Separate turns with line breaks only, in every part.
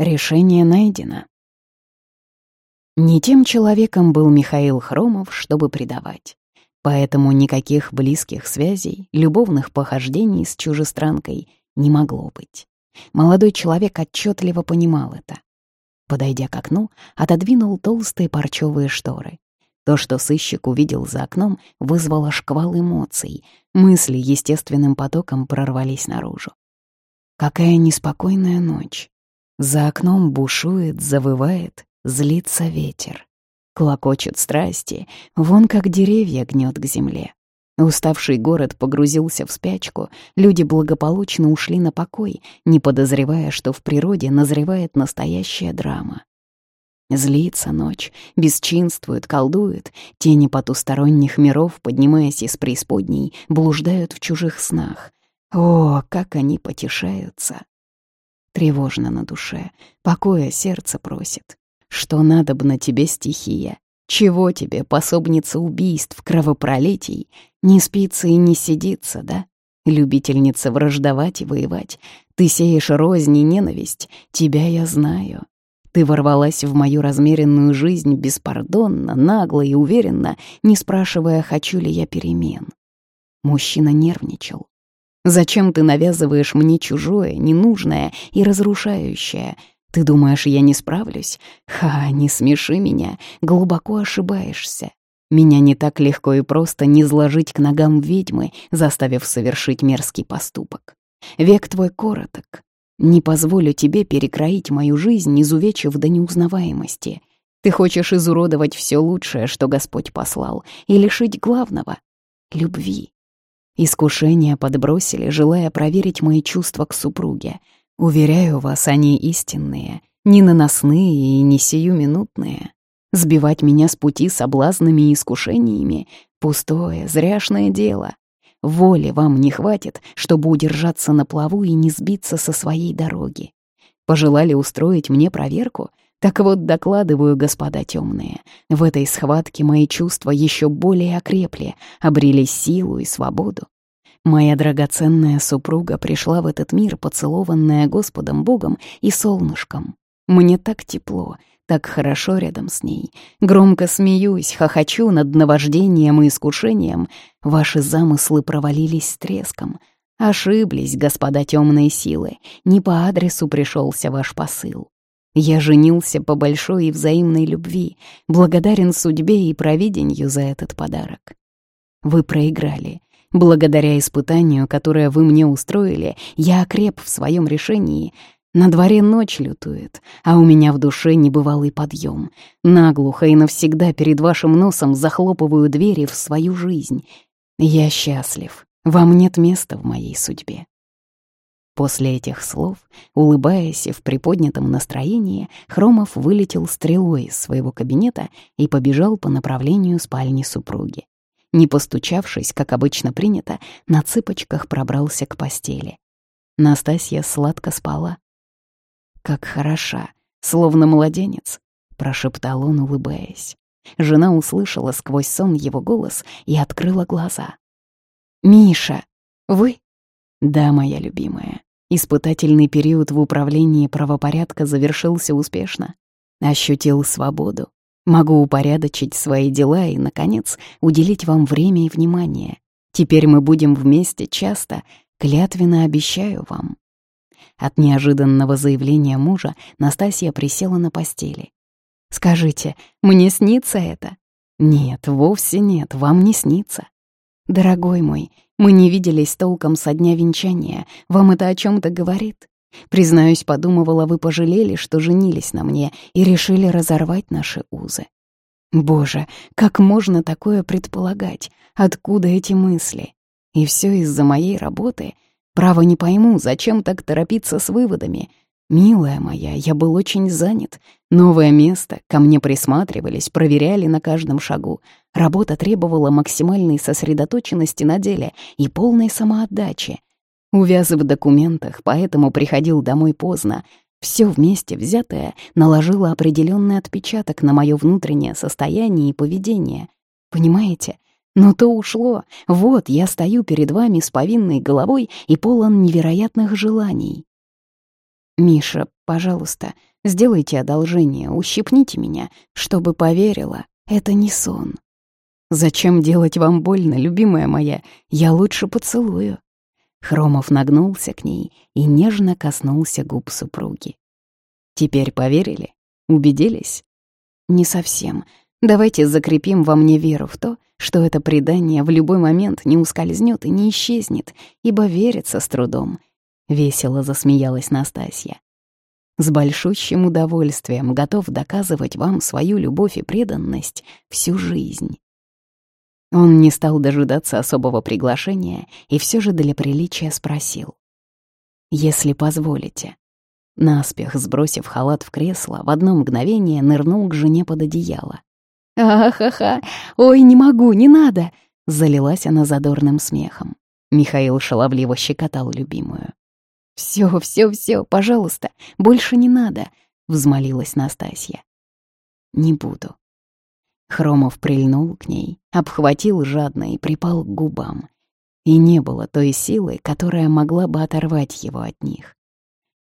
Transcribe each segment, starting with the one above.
Решение найдено. Не тем человеком был Михаил Хромов, чтобы предавать. Поэтому никаких близких связей, любовных похождений с чужестранкой не могло быть. Молодой человек отчетливо понимал это. Подойдя к окну, отодвинул толстые парчевые шторы. То, что сыщик увидел за окном, вызвало шквал эмоций. Мысли естественным потоком прорвались наружу. Какая неспокойная ночь. За окном бушует, завывает, злится ветер. Клокочет страсти, вон как деревья гнет к земле. Уставший город погрузился в спячку, люди благополучно ушли на покой, не подозревая, что в природе назревает настоящая драма. Злится ночь, бесчинствует, колдует, тени потусторонних миров, поднимаясь из преисподней, блуждают в чужих снах. О, как они потешаются! Тревожно на душе, покоя сердце просит. Что надобно тебе, стихия? Чего тебе, пособница убийств, кровопролитий? Не спится и не сидится, да? Любительница враждовать и воевать. Ты сеешь рознь и ненависть, тебя я знаю. Ты ворвалась в мою размеренную жизнь беспардонно, нагло и уверенно, не спрашивая, хочу ли я перемен. Мужчина нервничал. «Зачем ты навязываешь мне чужое, ненужное и разрушающее? Ты думаешь, я не справлюсь? Ха, не смеши меня, глубоко ошибаешься. Меня не так легко и просто не сложить к ногам ведьмы, заставив совершить мерзкий поступок. Век твой короток, не позволю тебе перекроить мою жизнь, изувечив до неузнаваемости. Ты хочешь изуродовать все лучшее, что Господь послал, и лишить главного — любви. Искушения подбросили, желая проверить мои чувства к супруге. Уверяю вас, они истинные, не наносные и не сиюминутные. Сбивать меня с пути соблазнами и искушениями — пустое, зряшное дело. Воли вам не хватит, чтобы удержаться на плаву и не сбиться со своей дороги. Пожелали устроить мне проверку? Так вот, докладываю, господа темные, в этой схватке мои чувства еще более окрепли, обрели силу и свободу. Моя драгоценная супруга пришла в этот мир, поцелованная Господом Богом и солнышком. Мне так тепло, так хорошо рядом с ней. Громко смеюсь, хохочу над наваждением и искушением. Ваши замыслы провалились с треском. Ошиблись, господа темные силы. Не по адресу пришелся ваш посыл. Я женился по большой и взаимной любви, благодарен судьбе и провидению за этот подарок. Вы проиграли. Благодаря испытанию, которое вы мне устроили, я окреп в своем решении — на дворе ночь лютует, а у меня в душе небывалый подъем. Наглухо и навсегда перед вашим носом захлопываю двери в свою жизнь. Я счастлив, вам нет места в моей судьбе. После этих слов, улыбаясь и в приподнятом настроении, Хромов вылетел стрелой из своего кабинета и побежал по направлению спальни супруги. Не постучавшись, как обычно принято, на цыпочках пробрался к постели. Настасья сладко спала, как хороша, словно младенец», — прошептал он, улыбаясь. Жена услышала сквозь сон его голос и открыла глаза. «Миша, вы?» «Да, моя любимая. Испытательный период в управлении правопорядка завершился успешно. Ощутил свободу. Могу упорядочить свои дела и, наконец, уделить вам время и внимание. Теперь мы будем вместе часто, клятвенно обещаю вам». От неожиданного заявления мужа Настасья присела на постели. «Скажите, мне снится это?» «Нет, вовсе нет, вам не снится». «Дорогой мой, мы не виделись толком со дня венчания. Вам это о чем то говорит?» Признаюсь, подумывала, вы пожалели, что женились на мне и решили разорвать наши узы. Боже, как можно такое предполагать? Откуда эти мысли? И все из-за моей работы — Право не пойму, зачем так торопиться с выводами. Милая моя, я был очень занят. Новое место, ко мне присматривались, проверяли на каждом шагу. Работа требовала максимальной сосредоточенности на деле и полной самоотдачи. Увяз в документах, поэтому приходил домой поздно. Все вместе взятое наложило определенный отпечаток на мое внутреннее состояние и поведение. Понимаете? Но то ушло. Вот я стою перед вами с повинной головой и полон невероятных желаний. «Миша, пожалуйста, сделайте одолжение, ущипните меня, чтобы поверила, это не сон». «Зачем делать вам больно, любимая моя? Я лучше поцелую». Хромов нагнулся к ней и нежно коснулся губ супруги. «Теперь поверили? Убедились?» «Не совсем. Давайте закрепим во мне веру в то, что это предание в любой момент не ускользнет и не исчезнет, ибо верится с трудом». Весело засмеялась Настасья. «С большущим удовольствием готов доказывать вам свою любовь и преданность всю жизнь». Он не стал дожидаться особого приглашения и все же для приличия спросил. «Если позволите». Наспех, сбросив халат в кресло, в одно мгновение нырнул к жене под одеяло. «Ахаха! Ой, не могу, не надо!» Залилась она задорным смехом. Михаил шаловливо щекотал любимую. «Всё, всё, всё, пожалуйста, больше не надо!» — взмолилась Настасья. «Не буду», Хромов прильнул к ней, обхватил жадно и припал к губам. И не было той силы, которая могла бы оторвать его от них.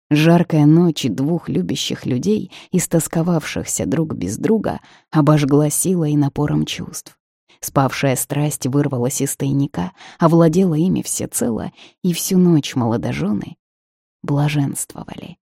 Жаркая ночь двух любящих людей, истосковавшихся друг без друга, обожгла силой и напором чувств. Спавшая страсть вырвалась из тайника, овладела ими всецело, и всю ночь молодожены блаженствовали.